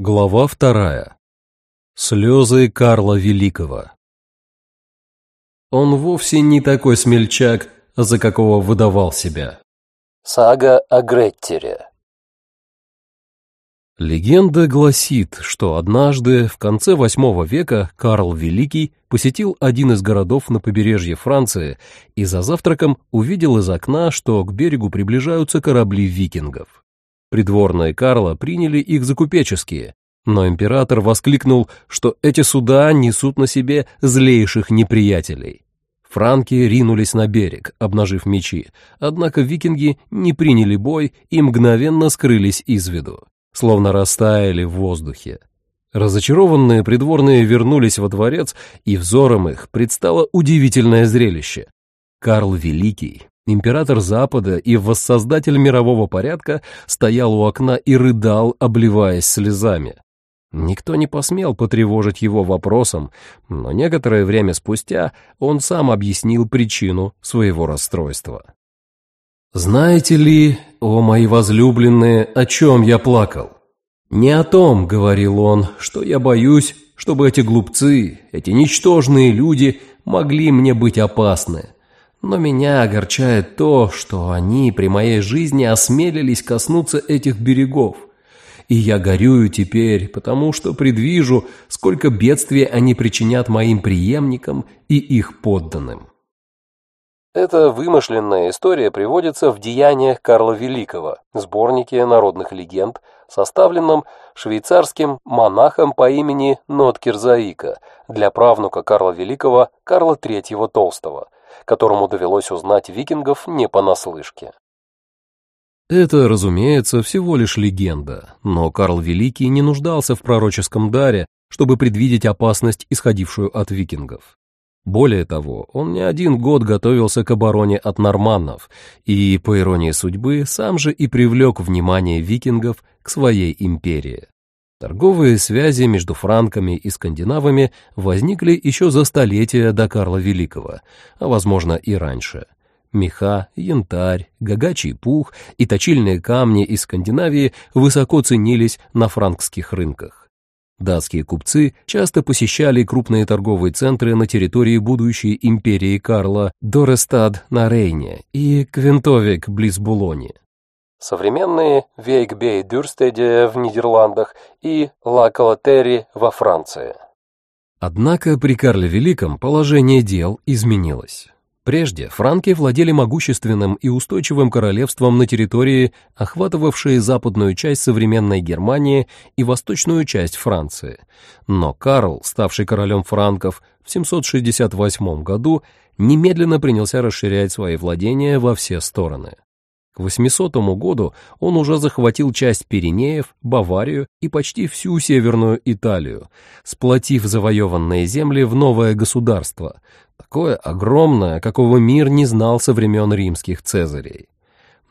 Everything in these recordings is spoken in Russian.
Глава вторая. Слезы Карла Великого. Он вовсе не такой смельчак, за какого выдавал себя. Сага о Греттере. Легенда гласит, что однажды в конце восьмого века Карл Великий посетил один из городов на побережье Франции и за завтраком увидел из окна, что к берегу приближаются корабли викингов. Придворные Карла приняли их за купеческие, но император воскликнул, что эти суда несут на себе злейших неприятелей. Франки ринулись на берег, обнажив мечи, однако викинги не приняли бой и мгновенно скрылись из виду, словно растаяли в воздухе. Разочарованные придворные вернулись во дворец, и взором их предстало удивительное зрелище. Карл Великий, Император Запада и воссоздатель мирового порядка стоял у окна и рыдал, обливаясь слезами. Никто не посмел потревожить его вопросом, но некоторое время спустя он сам объяснил причину своего расстройства. «Знаете ли, о мои возлюбленные, о чем я плакал? Не о том, — говорил он, — что я боюсь, чтобы эти глупцы, эти ничтожные люди могли мне быть опасны, но меня огорчает то, что они при моей жизни осмелились коснуться этих берегов. И я горюю теперь, потому что предвижу, сколько бедствий они причинят моим преемникам и их подданным. Эта вымышленная история приводится в «Деяниях Карла Великого», сборнике народных легенд, составленном швейцарским монахом по имени Ноткирзаика для правнука Карла Великого Карла III Толстого – которому довелось узнать викингов не понаслышке. Это, разумеется, всего лишь легенда, но Карл Великий не нуждался в пророческом даре, чтобы предвидеть опасность, исходившую от викингов. Более того, он не один год готовился к обороне от норманнов и, по иронии судьбы, сам же и привлек внимание викингов к своей империи. Торговые связи между франками и скандинавами возникли еще за столетия до Карла Великого, а, возможно, и раньше. Меха, янтарь, гагачий пух и точильные камни из Скандинавии высоко ценились на франкских рынках. Датские купцы часто посещали крупные торговые центры на территории будущей империи Карла Дорестад на Рейне и Квентовик близ Булони современные Вейкбей-Дюрстеде в Нидерландах и Ла-Калатери во Франции. Однако при Карле Великом положение дел изменилось. Прежде франки владели могущественным и устойчивым королевством на территории, охватывавшей западную часть современной Германии и восточную часть Франции. Но Карл, ставший королем франков в 768 году, немедленно принялся расширять свои владения во все стороны. К 800 году он уже захватил часть Пиренеев, Баварию и почти всю Северную Италию, сплотив завоеванные земли в новое государство, такое огромное, какого мир не знал со времен римских цезарей.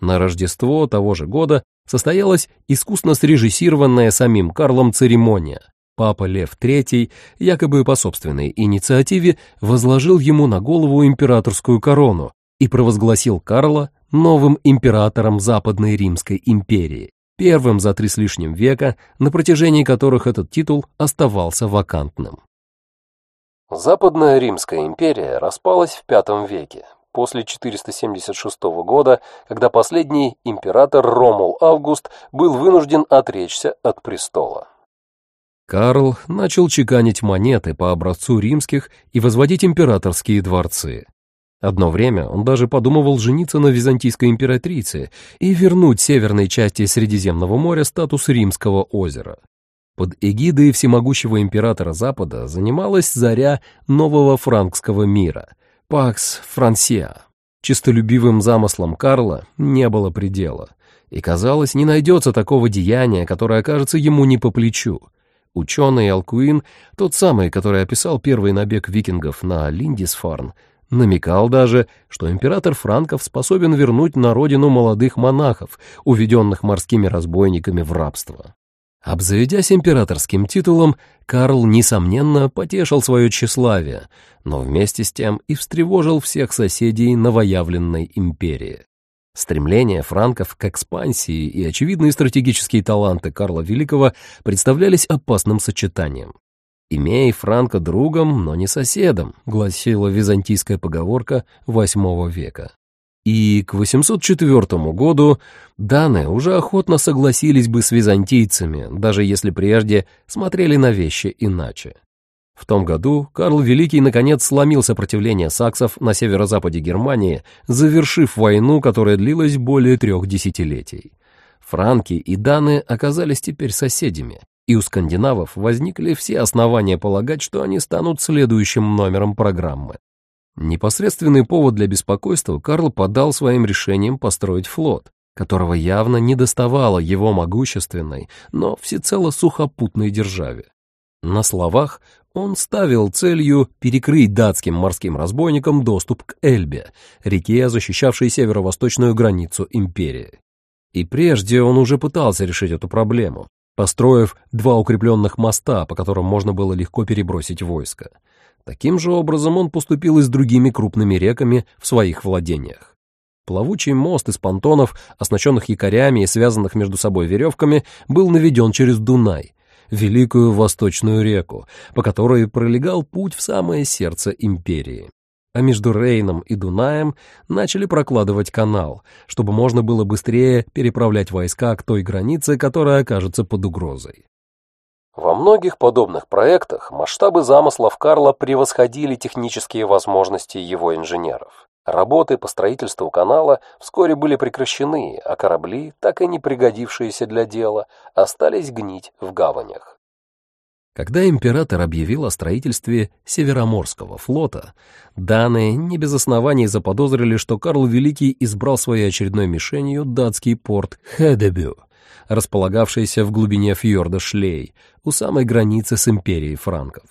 На Рождество того же года состоялась искусно срежиссированная самим Карлом церемония. Папа Лев III, якобы по собственной инициативе, возложил ему на голову императорскую корону и провозгласил Карла новым императором Западной Римской империи, первым за три с лишним века, на протяжении которых этот титул оставался вакантным. Западная Римская империя распалась в V веке, после 476 года, когда последний император Ромул Август был вынужден отречься от престола. Карл начал чеканить монеты по образцу римских и возводить императорские дворцы. Одно время он даже подумывал жениться на византийской императрице и вернуть северной части Средиземного моря статус Римского озера. Под эгидой всемогущего императора Запада занималась заря нового франкского мира – Пакс Франсиа. Чистолюбивым замыслом Карла не было предела, и, казалось, не найдется такого деяния, которое окажется ему не по плечу. Ученый Алкуин, тот самый, который описал первый набег викингов на Линдисфарн, намекал даже, что император франков способен вернуть на родину молодых монахов, уведенных морскими разбойниками в рабство. Обзаведясь императорским титулом, Карл, несомненно, потешил свое тщеславие, но вместе с тем и встревожил всех соседей новоявленной империи. Стремление франков к экспансии и очевидные стратегические таланты Карла Великого представлялись опасным сочетанием. «Имей Франка другом, но не соседом», гласила византийская поговорка VIII века. И к 804 году даны уже охотно согласились бы с византийцами, даже если прежде смотрели на вещи иначе. В том году Карл Великий наконец сломил сопротивление саксов на северо-западе Германии, завершив войну, которая длилась более трех десятилетий. Франки и даны оказались теперь соседями, и у скандинавов возникли все основания полагать, что они станут следующим номером программы. Непосредственный повод для беспокойства Карл подал своим решением построить флот, которого явно не доставало его могущественной, но всецело сухопутной державе. На словах он ставил целью перекрыть датским морским разбойникам доступ к Эльбе, реке, защищавшей северо-восточную границу империи. И прежде он уже пытался решить эту проблему, построив два укрепленных моста, по которым можно было легко перебросить войско. Таким же образом он поступил и с другими крупными реками в своих владениях. Плавучий мост из понтонов, оснащенных якорями и связанных между собой веревками, был наведен через Дунай, Великую Восточную реку, по которой пролегал путь в самое сердце империи. А между Рейном и Дунаем начали прокладывать канал, чтобы можно было быстрее переправлять войска к той границе, которая окажется под угрозой. Во многих подобных проектах масштабы замыслов Карла превосходили технические возможности его инженеров. Работы по строительству канала вскоре были прекращены, а корабли, так и не пригодившиеся для дела, остались гнить в гаванях. Когда император объявил о строительстве Североморского флота, данные не без оснований заподозрили, что Карл Великий избрал своей очередной мишенью датский порт Хедебю, располагавшийся в глубине фьорда Шлей, у самой границы с империей франков.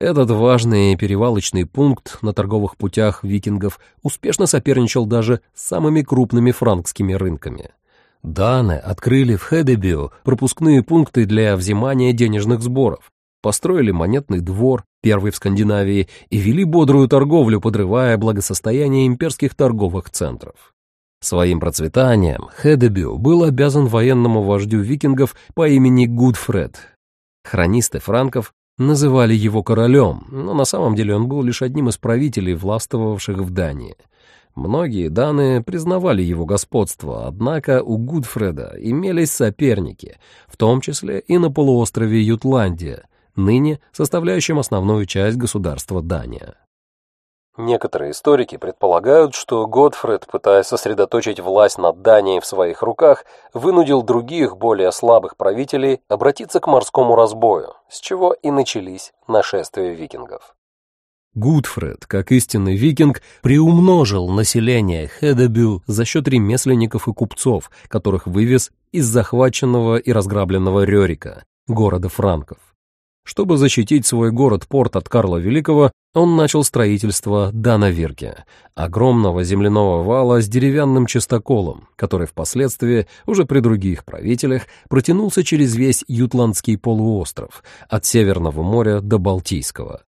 Этот важный перевалочный пункт на торговых путях викингов успешно соперничал даже с самыми крупными франкскими рынками. Даны открыли в Хедебио пропускные пункты для взимания денежных сборов, построили монетный двор, первый в Скандинавии, и вели бодрую торговлю, подрывая благосостояние имперских торговых центров. Своим процветанием Хедебио был обязан военному вождю викингов по имени Гудфред. Хронисты франков называли его королем, но на самом деле он был лишь одним из правителей, властвовавших в Дании. Многие данные признавали его господство, однако у Гудфреда имелись соперники, в том числе и на полуострове Ютландия, ныне составляющем основную часть государства Дания. Некоторые историки предполагают, что Готфред, пытаясь сосредоточить власть над Данией в своих руках, вынудил других, более слабых правителей обратиться к морскому разбою, с чего и начались нашествия викингов. Гудфред, как истинный викинг, приумножил население Хедебю за счет ремесленников и купцов, которых вывез из захваченного и разграбленного Рерика, города франков. Чтобы защитить свой город-порт от Карла Великого, он начал строительство Данавирки, огромного земляного вала с деревянным частоколом, который впоследствии, уже при других правителях, протянулся через весь Ютландский полуостров, от Северного моря до Балтийского.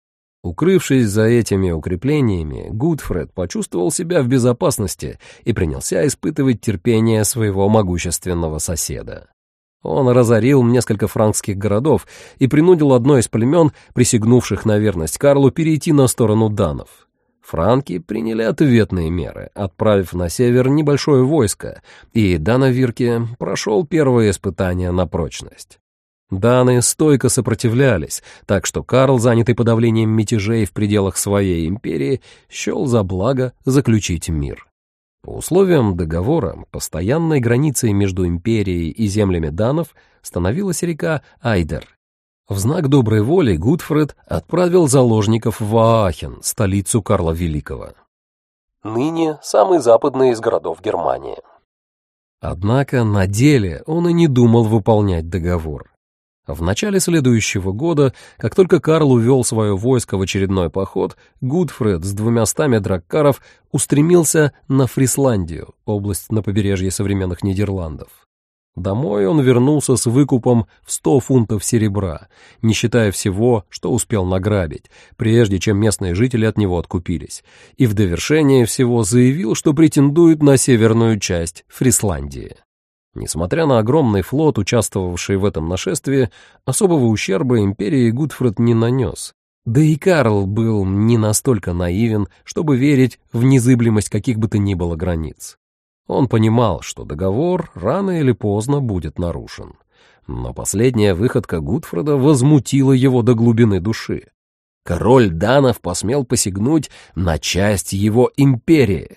Укрывшись за этими укреплениями, Гудфред почувствовал себя в безопасности и принялся испытывать терпение своего могущественного соседа. Он разорил несколько франкских городов и принудил одно из племен, присягнувших на верность Карлу, перейти на сторону данов. Франки приняли ответные меры, отправив на север небольшое войско, и Дановирке прошел первое испытание на прочность. Даны стойко сопротивлялись, так что Карл, занятый подавлением мятежей в пределах своей империи, счел за благо заключить мир. По условиям договора, постоянной границей между империей и землями данов становилась река Айдер. В знак доброй воли Гудфред отправил заложников в Аахен, столицу Карла Великого. Ныне самый западный из городов Германии. Однако на деле он и не думал выполнять договор. В начале следующего года, как только Карл увел свое войско в очередной поход, Гудфред с двумястами драккаров устремился на Фрисландию, область на побережье современных Нидерландов. Домой он вернулся с выкупом в сто фунтов серебра, не считая всего, что успел награбить, прежде чем местные жители от него откупились, и в довершение всего заявил, что претендует на северную часть Фрисландии. Несмотря на огромный флот, участвовавший в этом нашествии, особого ущерба империи Гудфред не нанес. Да и Карл был не настолько наивен, чтобы верить в незыблемость каких бы то ни было границ. Он понимал, что договор рано или поздно будет нарушен. Но последняя выходка Гудфреда возмутила его до глубины души. Король Данов посмел посягнуть на часть его империи.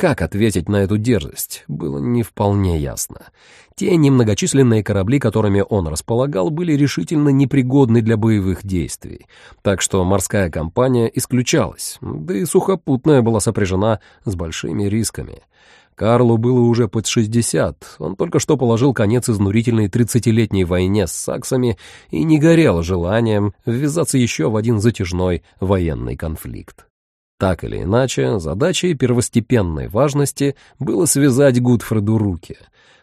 Как ответить на эту дерзость, было не вполне ясно. Те немногочисленные корабли, которыми он располагал, были решительно непригодны для боевых действий, так что морская компания исключалась, да и сухопутная была сопряжена с большими рисками. Карлу было уже под 60, он только что положил конец изнурительной тридцатилетней войне с саксами и не горел желанием ввязаться еще в один затяжной военный конфликт. Так или иначе, задачей первостепенной важности было связать Гудфреду руки.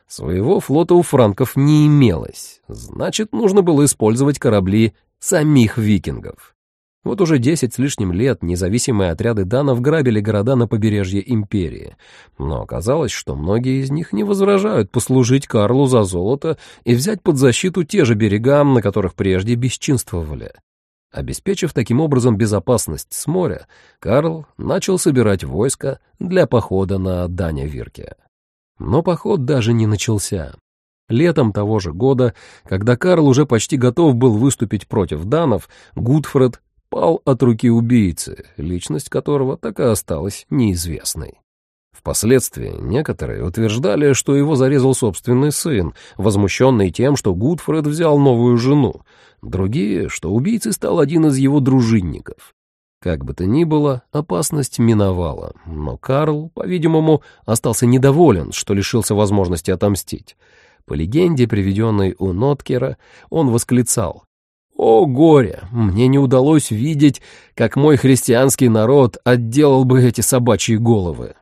Своего флота у франков не имелось, значит, нужно было использовать корабли самих викингов. Вот уже десять с лишним лет независимые отряды данов грабили города на побережье империи, но оказалось, что многие из них не возражают послужить Карлу за золото и взять под защиту те же берега, на которых прежде бесчинствовали. Обеспечив таким образом безопасность с моря, Карл начал собирать войско для похода на Даня-Вирке. Но поход даже не начался. Летом того же года, когда Карл уже почти готов был выступить против данов, Гудфред пал от руки убийцы, личность которого так и осталась неизвестной. Впоследствии некоторые утверждали, что его зарезал собственный сын, возмущенный тем, что Гудфред взял новую жену, другие, что убийцей стал один из его дружинников. Как бы то ни было, опасность миновала, но Карл, по-видимому, остался недоволен, что лишился возможности отомстить. По легенде, приведенной у Ноткера, он восклицал о, горе! Мне не удалось видеть, как мой христианский народ отделал бы эти собачьи головы.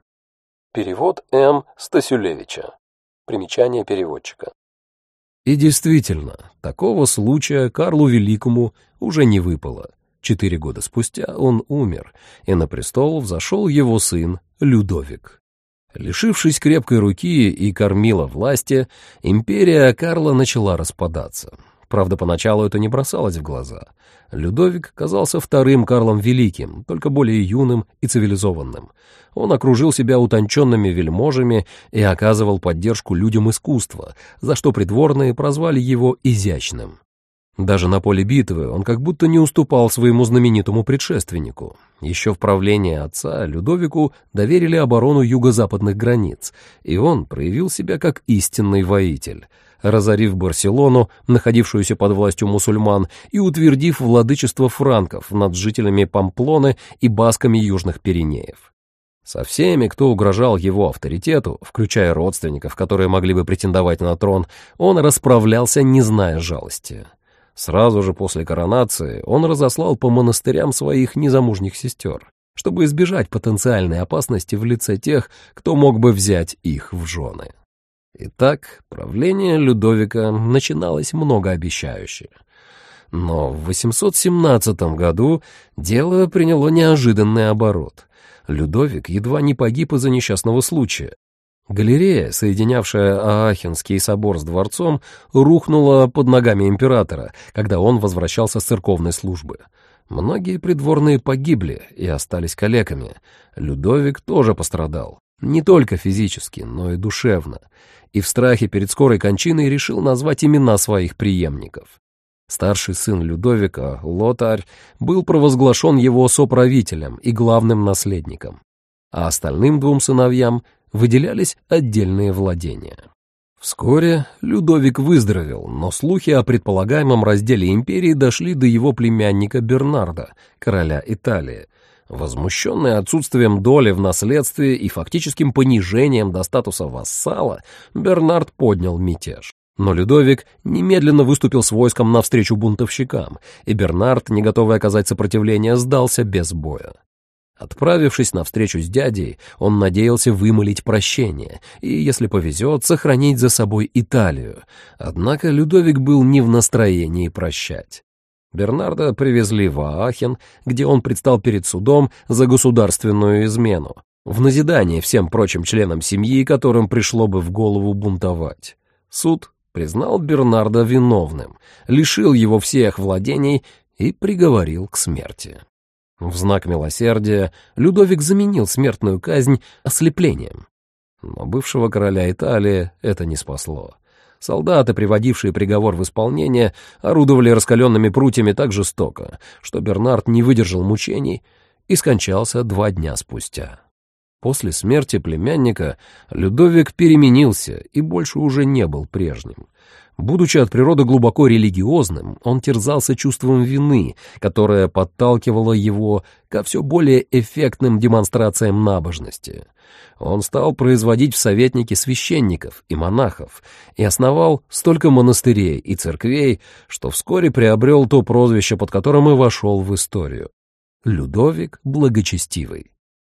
Перевод М. Стасюлевича. Примечание переводчика. И действительно, такого случая Карлу Великому уже не выпало. Четыре года спустя он умер, и на престол взошел его сын Людовик. Лишившись крепкой руки и кормила власти, империя Карла начала распадаться. Правда, поначалу это не бросалось в глаза. Людовик казался вторым Карлом Великим, только более юным и цивилизованным. Он окружил себя утонченными вельможами и оказывал поддержку людям искусства, за что придворные прозвали его «изящным». Даже на поле битвы он как будто не уступал своему знаменитому предшественнику. Еще в правлении отца Людовику доверили оборону юго-западных границ, и он проявил себя как истинный воитель — разорив Барселону, находившуюся под властью мусульман, и утвердив владычество франков над жителями Памплоны и басками Южных Пиренеев. Со всеми, кто угрожал его авторитету, включая родственников, которые могли бы претендовать на трон, он расправлялся, не зная жалости. Сразу же после коронации он разослал по монастырям своих незамужних сестер, чтобы избежать потенциальной опасности в лице тех, кто мог бы взять их в жены. Итак, правление Людовика начиналось многообещающе. Но в 817 году дело приняло неожиданный оборот. Людовик едва не погиб из-за несчастного случая. Галерея, соединявшая Аахенский собор с дворцом, рухнула под ногами императора, когда он возвращался с церковной службы. Многие придворные погибли и остались калеками. Людовик тоже пострадал. Не только физически, но и душевно и в страхе перед скорой кончиной решил назвать имена своих преемников. Старший сын Людовика, Лотарь, был провозглашен его соправителем и главным наследником, а остальным двум сыновьям выделялись отдельные владения. Вскоре Людовик выздоровел, но слухи о предполагаемом разделе империи дошли до его племянника Бернарда, короля Италии, Возмущенный отсутствием доли в наследстве и фактическим понижением до статуса вассала, Бернард поднял мятеж. Но Людовик немедленно выступил с войском навстречу бунтовщикам, и Бернард, не готовый оказать сопротивление, сдался без боя. Отправившись на встречу с дядей, он надеялся вымолить прощение и, если повезет, сохранить за собой Италию. Однако Людовик был не в настроении прощать. Бернарда привезли в Аахен, где он предстал перед судом за государственную измену, в назидание всем прочим членам семьи, которым пришло бы в голову бунтовать. Суд признал Бернарда виновным, лишил его всех владений и приговорил к смерти. В знак милосердия Людовик заменил смертную казнь ослеплением. Но бывшего короля Италии это не спасло. Солдаты, приводившие приговор в исполнение, орудовали раскаленными прутьями так жестоко, что Бернард не выдержал мучений и скончался два дня спустя. После смерти племянника Людовик переменился и больше уже не был прежним. Будучи от природы глубоко религиозным, он терзался чувством вины, которое подталкивало его ко все более эффектным демонстрациям набожности. Он стал производить в советники священников и монахов и основал столько монастырей и церквей, что вскоре приобрел то прозвище, под которым и вошел в историю — Людовик Благочестивый.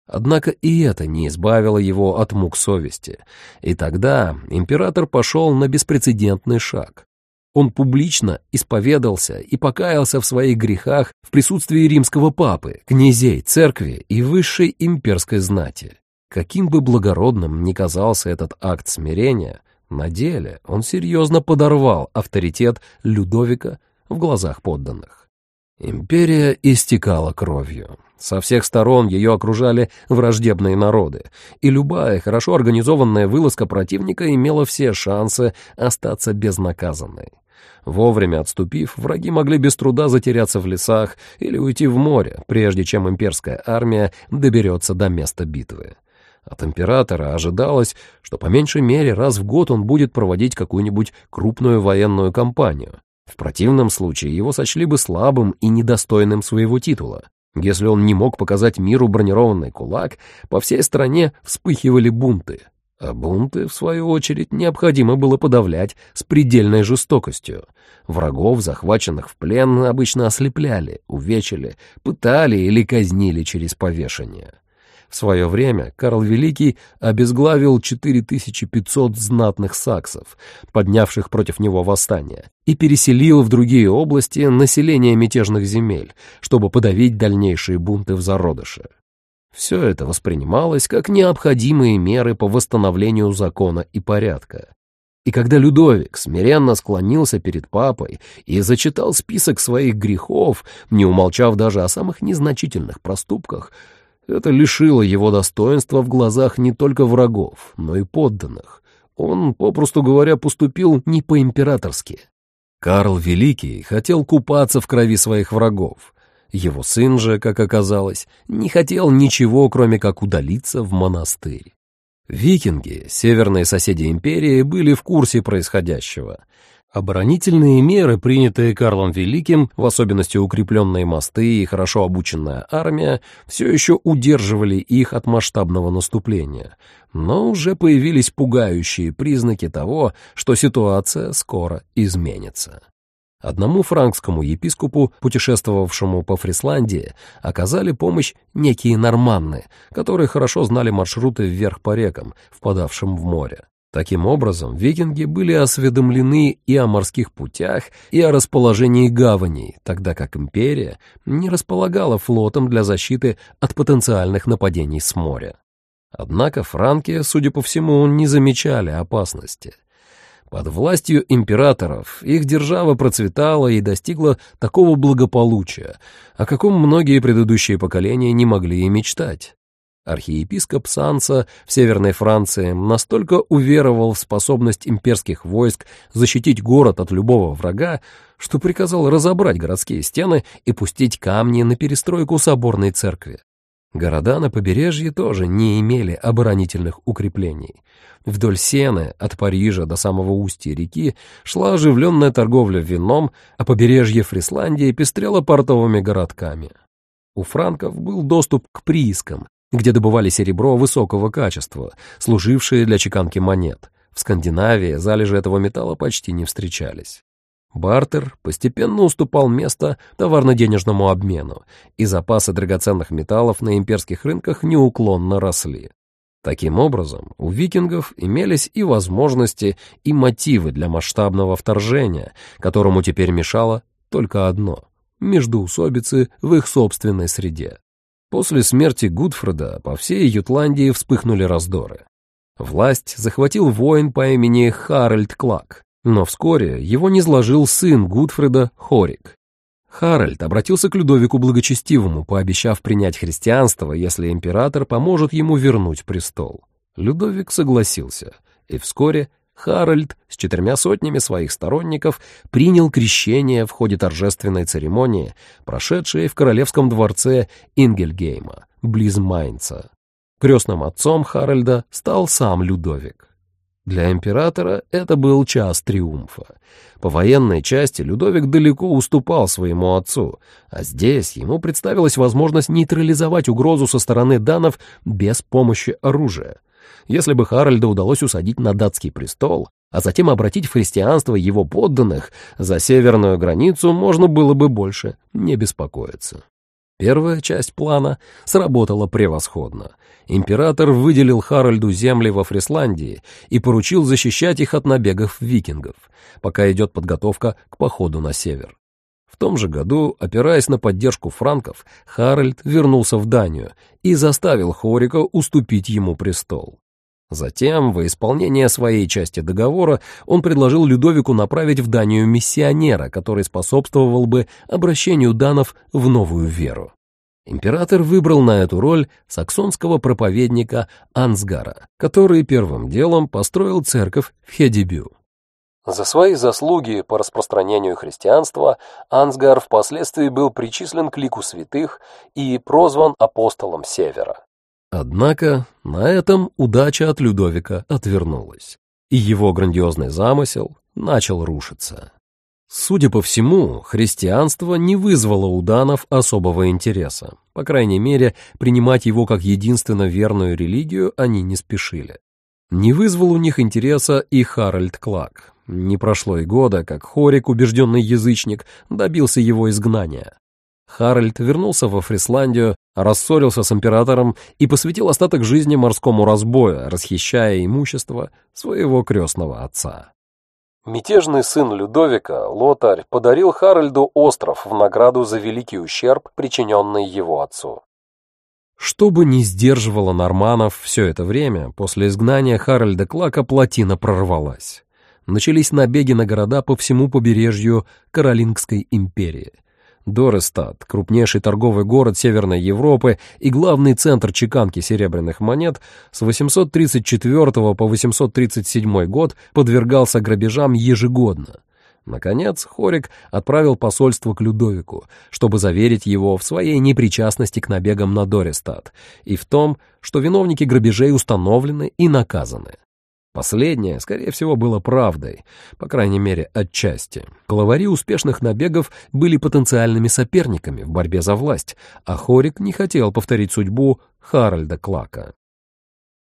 Однако и это не избавило его от мук совести, и тогда император пошел на беспрецедентный шаг. Он публично исповедался и покаялся в своих грехах в присутствии римского папы, князей, церкви и высшей имперской знати. Каким бы благородным ни казался этот акт смирения, на деле он серьезно подорвал авторитет Людовика в глазах подданных. Империя истекала кровью. Со всех сторон ее окружали враждебные народы, и любая хорошо организованная вылазка противника имела все шансы остаться безнаказанной. Вовремя отступив, враги могли без труда затеряться в лесах или уйти в море, прежде чем имперская армия доберется до места битвы. От императора ожидалось, что по меньшей мере раз в год он будет проводить какую-нибудь крупную военную кампанию. В противном случае его сочли бы слабым и недостойным своего титула. Если он не мог показать миру бронированный кулак, по всей стране вспыхивали бунты. А бунты, в свою очередь, необходимо было подавлять с предельной жестокостью. Врагов, захваченных в плен, обычно ослепляли, увечили, пытали или казнили через повешение. Свое время Карл Великий обезглавил 4500 знатных саксов, поднявших против него восстание, и переселил в другие области население мятежных земель, чтобы подавить дальнейшие бунты в зародыше. Все это воспринималось как необходимые меры по восстановлению закона и порядка. И когда Людовик смиренно склонился перед папой и зачитал список своих грехов, не умолчав даже о самых незначительных проступках, это лишило его достоинства в глазах не только врагов, но и подданных. Он, попросту говоря, поступил не по-императорски. Карл Великий хотел купаться в крови своих врагов. Его сын же, как оказалось, не хотел ничего, кроме как удалиться в монастырь. Викинги, северные соседи империи, были в курсе происходящего — Оборонительные меры, принятые Карлом Великим, в особенности укрепленные мосты и хорошо обученная армия, все еще удерживали их от масштабного наступления, но уже появились пугающие признаки того, что ситуация скоро изменится. Одному франкскому епископу, путешествовавшему по Фрисландии, оказали помощь некие норманны, которые хорошо знали маршруты вверх по рекам, впадавшим в море. Таким образом, викинги были осведомлены и о морских путях, и о расположении гаваней, тогда как империя не располагала флотом для защиты от потенциальных нападений с моря. Однако франки, судя по всему, не замечали опасности. Под властью императоров их держава процветала и достигла такого благополучия, о каком многие предыдущие поколения не могли и мечтать. Архиепископ Санса в Северной Франции настолько уверовал в способность имперских войск защитить город от любого врага, что приказал разобрать городские стены и пустить камни на перестройку соборной церкви. Города на побережье тоже не имели оборонительных укреплений. Вдоль Сены, от Парижа до самого устья реки, шла оживленная торговля вином, а побережье Фрисландии пестрело портовыми городками. У франков был доступ к приискам, где добывали серебро высокого качества, служившее для чеканки монет. В Скандинавии залежи этого металла почти не встречались. Бартер постепенно уступал место товарно-денежному обмену, и запасы драгоценных металлов на имперских рынках неуклонно росли. Таким образом, у викингов имелись и возможности, и мотивы для масштабного вторжения, которому теперь мешало только одно — междоусобицы в их собственной среде. После смерти Гудфреда по всей Ютландии вспыхнули раздоры. Власть захватил воин по имени Харальд Клак, но вскоре его низложил сын Гудфреда Хорик. Харальд обратился к Людовику Благочестивому, пообещав принять христианство, если император поможет ему вернуть престол. Людовик согласился, и вскоре Харальд с четырьмя сотнями своих сторонников принял крещение в ходе торжественной церемонии, прошедшей в королевском дворце Ингельгейма, близ Майнца. Крестным отцом Харальда стал сам Людовик. Для императора это был час триумфа. По военной части Людовик далеко уступал своему отцу, а здесь ему представилась возможность нейтрализовать угрозу со стороны данов без помощи оружия. Если бы Харальда удалось усадить на датский престол, а затем обратить в христианство его подданных, за северную границу можно было бы больше не беспокоиться. Первая часть плана сработала превосходно. Император выделил Харальду земли во Фрисландии и поручил защищать их от набегов викингов, пока идет подготовка к походу на север. В том же году, опираясь на поддержку франков, Харальд вернулся в Данию и заставил Хорика уступить ему престол. Затем, во исполнение своей части договора, он предложил Людовику направить в Данию миссионера, который способствовал бы обращению данов в новую веру. Император выбрал на эту роль саксонского проповедника Ансгара, который первым делом построил церковь в Хедибю. За свои заслуги по распространению христианства Ансгар впоследствии был причислен к лику святых и прозван апостолом Севера. Однако на этом удача от Людовика отвернулась, и его грандиозный замысел начал рушиться. Судя по всему, христианство не вызвало у данов особого интереса. По крайней мере, принимать его как единственно верную религию они не спешили. Не вызвал у них интереса и Харальд Клак. Не прошло и года, как Хорик, убежденный язычник, добился его изгнания. Харальд вернулся во Фрисландию, рассорился с императором и посвятил остаток жизни морскому разбою, расхищая имущество своего крестного отца. Мятежный сын Людовика, Лотарь, подарил Харальду остров в награду за великий ущерб, причиненный его отцу. Что бы ни сдерживало норманов все это время, после изгнания Харальда Клака плотина прорвалась. Начались набеги на города по всему побережью Каролингской империи — Дорестад, крупнейший торговый город Северной Европы и главный центр чеканки серебряных монет, с 834 по 837 год подвергался грабежам ежегодно. Наконец, Хорик отправил посольство к Людовику, чтобы заверить его в своей непричастности к набегам на Дорестад и в том, что виновники грабежей установлены и наказаны. Последнее, скорее всего, было правдой, по крайней мере, отчасти. Главари успешных набегов были потенциальными соперниками в борьбе за власть, а Хорик не хотел повторить судьбу Харальда Клака.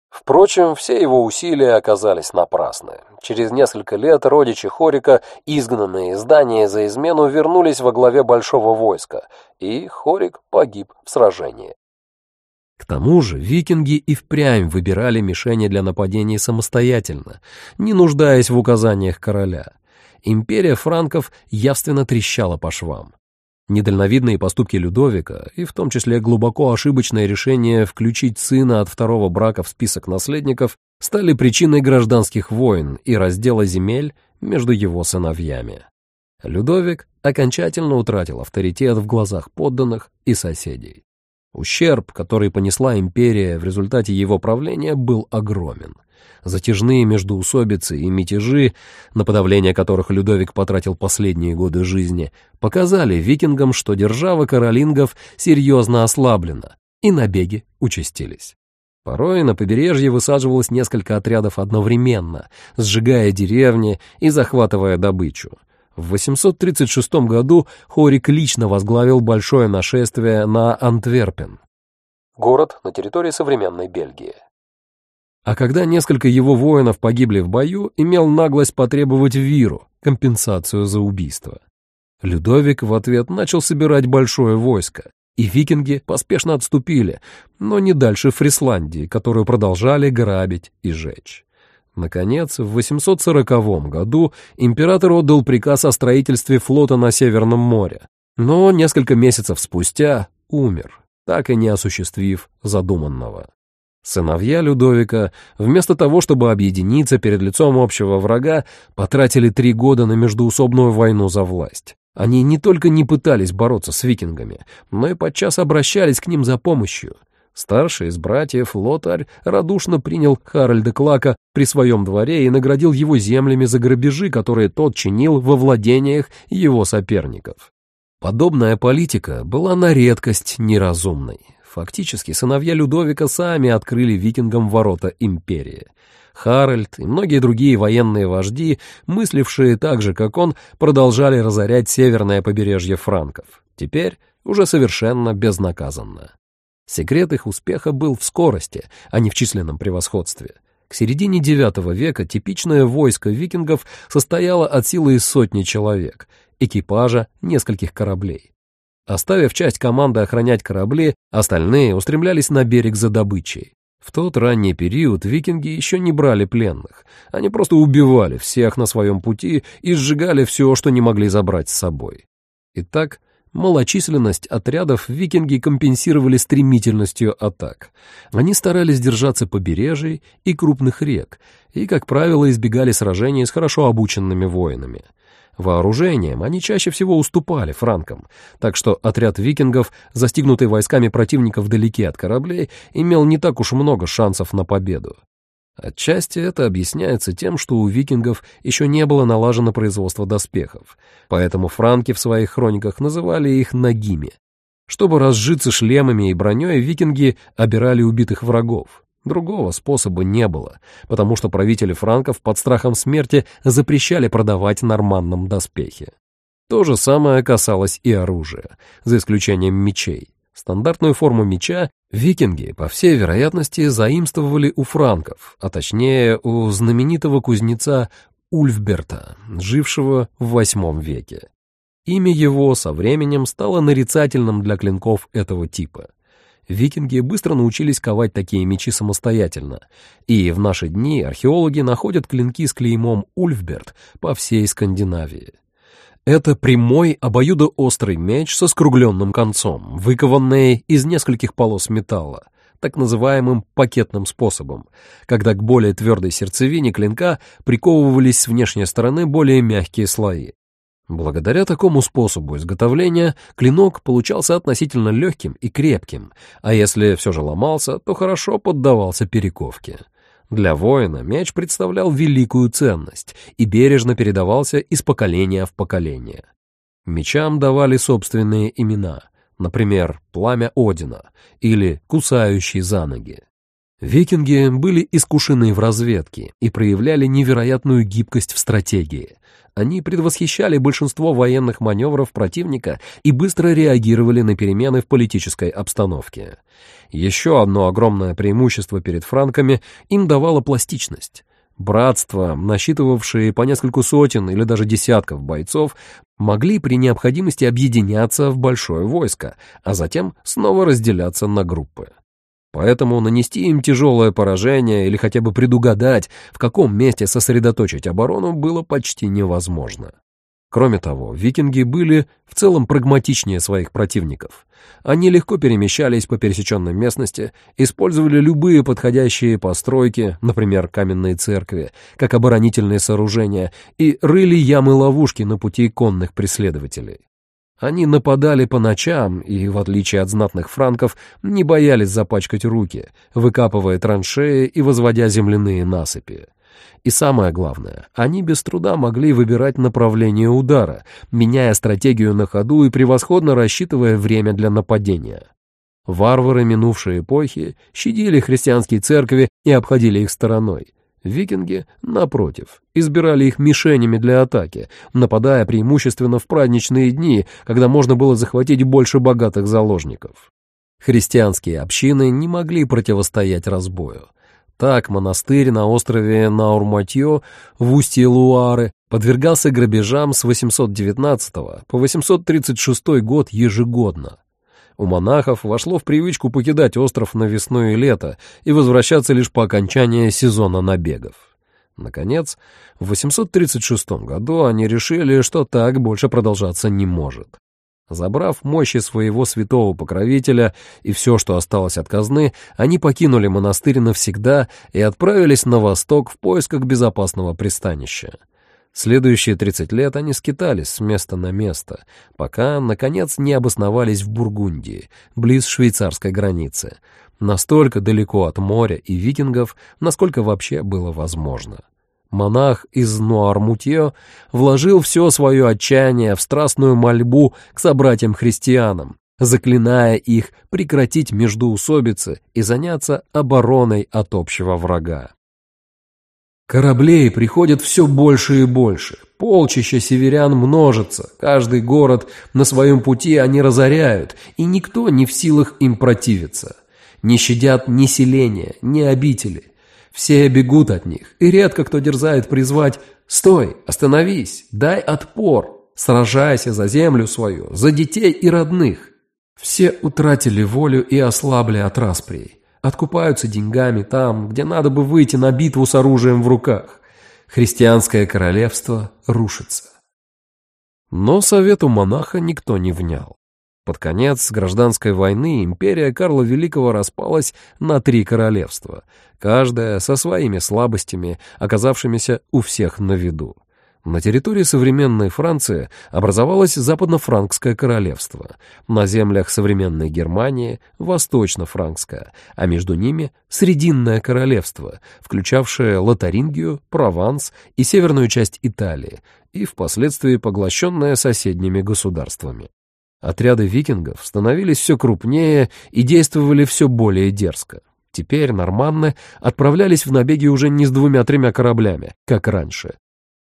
Впрочем, все его усилия оказались напрасны. Через несколько лет родичи Хорика, изгнанные из здания за измену, вернулись во главе большого войска, и Хорик погиб в сражении. К тому же викинги и впрямь выбирали мишени для нападений самостоятельно, не нуждаясь в указаниях короля. Империя франков явственно трещала по швам. Недальновидные поступки Людовика, и в том числе глубоко ошибочное решение включить сына от второго брака в список наследников, стали причиной гражданских войн и раздела земель между его сыновьями. Людовик окончательно утратил авторитет в глазах подданных и соседей. Ущерб, который понесла империя в результате его правления, был огромен. Затяжные междоусобицы и мятежи, на подавление которых Людовик потратил последние годы жизни, показали викингам, что держава каролингов серьезно ослаблена, и набеги участились. Порой на побережье высаживалось несколько отрядов одновременно, сжигая деревни и захватывая добычу — в 836 году Хорик лично возглавил большое нашествие на Антверпен. Город на территории современной Бельгии. А когда несколько его воинов погибли в бою, имел наглость потребовать Виру, компенсацию за убийство. Людовик в ответ начал собирать большое войско, и викинги поспешно отступили, но не дальше Фрисландии, которую продолжали грабить и жечь. Наконец, в 840 году император отдал приказ о строительстве флота на Северном море, но несколько месяцев спустя умер, так и не осуществив задуманного. Сыновья Людовика, вместо того, чтобы объединиться перед лицом общего врага, потратили три года на междуусобную войну за власть. Они не только не пытались бороться с викингами, но и подчас обращались к ним за помощью. Старший из братьев, Лотарь, радушно принял Харальда Клака при своем дворе и наградил его землями за грабежи, которые тот чинил во владениях его соперников. Подобная политика была на редкость неразумной. Фактически сыновья Людовика сами открыли викингам ворота империи. Харальд и многие другие военные вожди, мыслившие так же, как он, продолжали разорять северное побережье франков. Теперь уже совершенно безнаказанно. Секрет их успеха был в скорости, а не в численном превосходстве. К середине IX века типичное войско викингов состояло от силы из сотни человек, экипажа нескольких кораблей. Оставив часть команды охранять корабли, остальные устремлялись на берег за добычей. В тот ранний период викинги еще не брали пленных. Они просто убивали всех на своем пути и сжигали все, что не могли забрать с собой. Итак, малочисленность отрядов викинги компенсировали стремительностью атак. Они старались держаться побережий и крупных рек и, как правило, избегали сражений с хорошо обученными воинами — Вооружением они чаще всего уступали франкам, так что отряд викингов, застигнутый войсками противника вдалеке от кораблей, имел не так уж много шансов на победу. Отчасти это объясняется тем, что у викингов еще не было налажено производство доспехов, поэтому франки в своих хрониках называли их нагими. Чтобы разжиться шлемами и броней, викинги обирали убитых врагов. Другого способа не было, потому что правители франков под страхом смерти запрещали продавать норманнам доспехи. То же самое касалось и оружия, за исключением мечей. Стандартную форму меча викинги, по всей вероятности, заимствовали у франков, а точнее у знаменитого кузнеца Ульфберта, жившего в VIII веке. Имя его со временем стало нарицательным для клинков этого типа — викинги быстро научились ковать такие мечи самостоятельно, и в наши дни археологи находят клинки с клеймом «Ульфберт» по всей Скандинавии. Это прямой обоюдоострый меч со скругленным концом, выкованный из нескольких полос металла, так называемым пакетным способом, когда к более твердой сердцевине клинка приковывались с внешней стороны более мягкие слои. Благодаря такому способу изготовления клинок получался относительно легким и крепким, а если все же ломался, то хорошо поддавался перековке. Для воина меч представлял великую ценность и бережно передавался из поколения в поколение. Мечам давали собственные имена, например, «Пламя Одина» или «Кусающий за ноги». Викинги были искушены в разведке и проявляли невероятную гибкость в стратегии. Они предвосхищали большинство военных маневров противника и быстро реагировали на перемены в политической обстановке. Еще одно огромное преимущество перед франками им давала пластичность. Братства, насчитывавшие по нескольку сотен или даже десятков бойцов, могли при необходимости объединяться в большое войско, а затем снова разделяться на группы. Поэтому нанести им тяжелое поражение или хотя бы предугадать, в каком месте сосредоточить оборону, было почти невозможно. Кроме того, викинги были в целом прагматичнее своих противников. Они легко перемещались по пересеченной местности, использовали любые подходящие постройки, например, каменные церкви, как оборонительные сооружения, и рыли ямы-ловушки на пути конных преследователей. Они нападали по ночам и, в отличие от знатных франков, не боялись запачкать руки, выкапывая траншеи и возводя земляные насыпи. И самое главное, они без труда могли выбирать направление удара, меняя стратегию на ходу и превосходно рассчитывая время для нападения. Варвары минувшей эпохи щадили христианские церкви и обходили их стороной, Викинги, напротив, избирали их мишенями для атаки, нападая преимущественно в праздничные дни, когда можно было захватить больше богатых заложников. Христианские общины не могли противостоять разбою. Так монастырь на острове Наурматье в устье Луары подвергался грабежам с 819 по 836 год ежегодно. У монахов вошло в привычку покидать остров на весну и лето и возвращаться лишь по окончании сезона набегов. Наконец, в 836 году они решили, что так больше продолжаться не может. Забрав мощи своего святого покровителя и все, что осталось от казны, они покинули монастырь навсегда и отправились на восток в поисках безопасного пристанища. Следующие 30 лет они скитались с места на место, пока, наконец, не обосновались в Бургундии, близ швейцарской границы, настолько далеко от моря и викингов, насколько вообще было возможно. Монах из Нуармутье вложил все свое отчаяние в страстную мольбу к собратьям-христианам, заклиная их прекратить междоусобицы и заняться обороной от общего врага. Кораблей приходит все больше и больше. Полчища северян множатся. Каждый город на своем пути они разоряют, и никто не в силах им противиться. Не щадят ни селения, ни обители. Все бегут от них, и редко кто дерзает призвать «Стой! Остановись! Дай отпор! Сражайся за землю свою, за детей и родных!» Все утратили волю и ослабли от расприй откупаются деньгами там, где надо бы выйти на битву с оружием в руках. Христианское королевство рушится. Но совету монаха никто не внял. Под конец гражданской войны империя Карла Великого распалась на три королевства, каждая со своими слабостями, оказавшимися у всех на виду. На территории современной Франции образовалось Западно-Франкское королевство, на землях современной Германии – Восточно-Франкское, а между ними – Срединное королевство, включавшее Лотарингию, Прованс и северную часть Италии, и впоследствии поглощенное соседними государствами. Отряды викингов становились все крупнее и действовали все более дерзко. Теперь норманны отправлялись в набеги уже не с двумя-тремя кораблями, как раньше,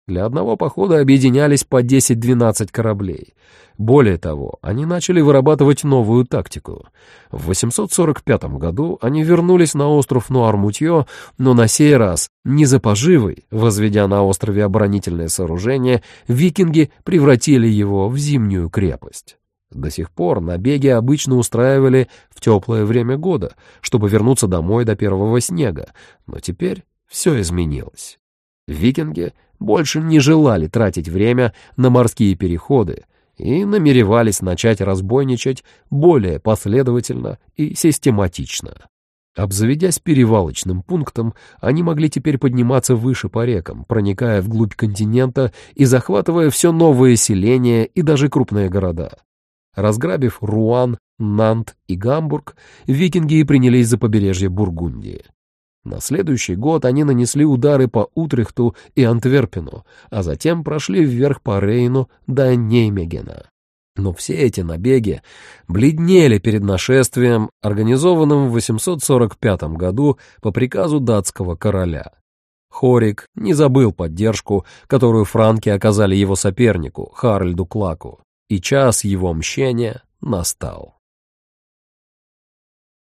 для одного похода объединялись по 10-12 кораблей. Более того, они начали вырабатывать новую тактику. В 845 году они вернулись на остров Нуармутье, но на сей раз не за поживой, возведя на острове оборонительное сооружение, викинги превратили его в зимнюю крепость. До сих пор набеги обычно устраивали в теплое время года, чтобы вернуться домой до первого снега, но теперь все изменилось. Викинги больше не желали тратить время на морские переходы и намеревались начать разбойничать более последовательно и систематично. Обзаведясь перевалочным пунктом, они могли теперь подниматься выше по рекам, проникая вглубь континента и захватывая все новые селения и даже крупные города. Разграбив Руан, Нант и Гамбург, викинги принялись за побережье Бургундии. На следующий год они нанесли удары по Утрехту и Антверпену, а затем прошли вверх по Рейну до Неймегена. Но все эти набеги бледнели перед нашествием, организованным в 845 году по приказу датского короля. Хорик не забыл поддержку, которую франки оказали его сопернику, Харальду Клаку, и час его мщения настал.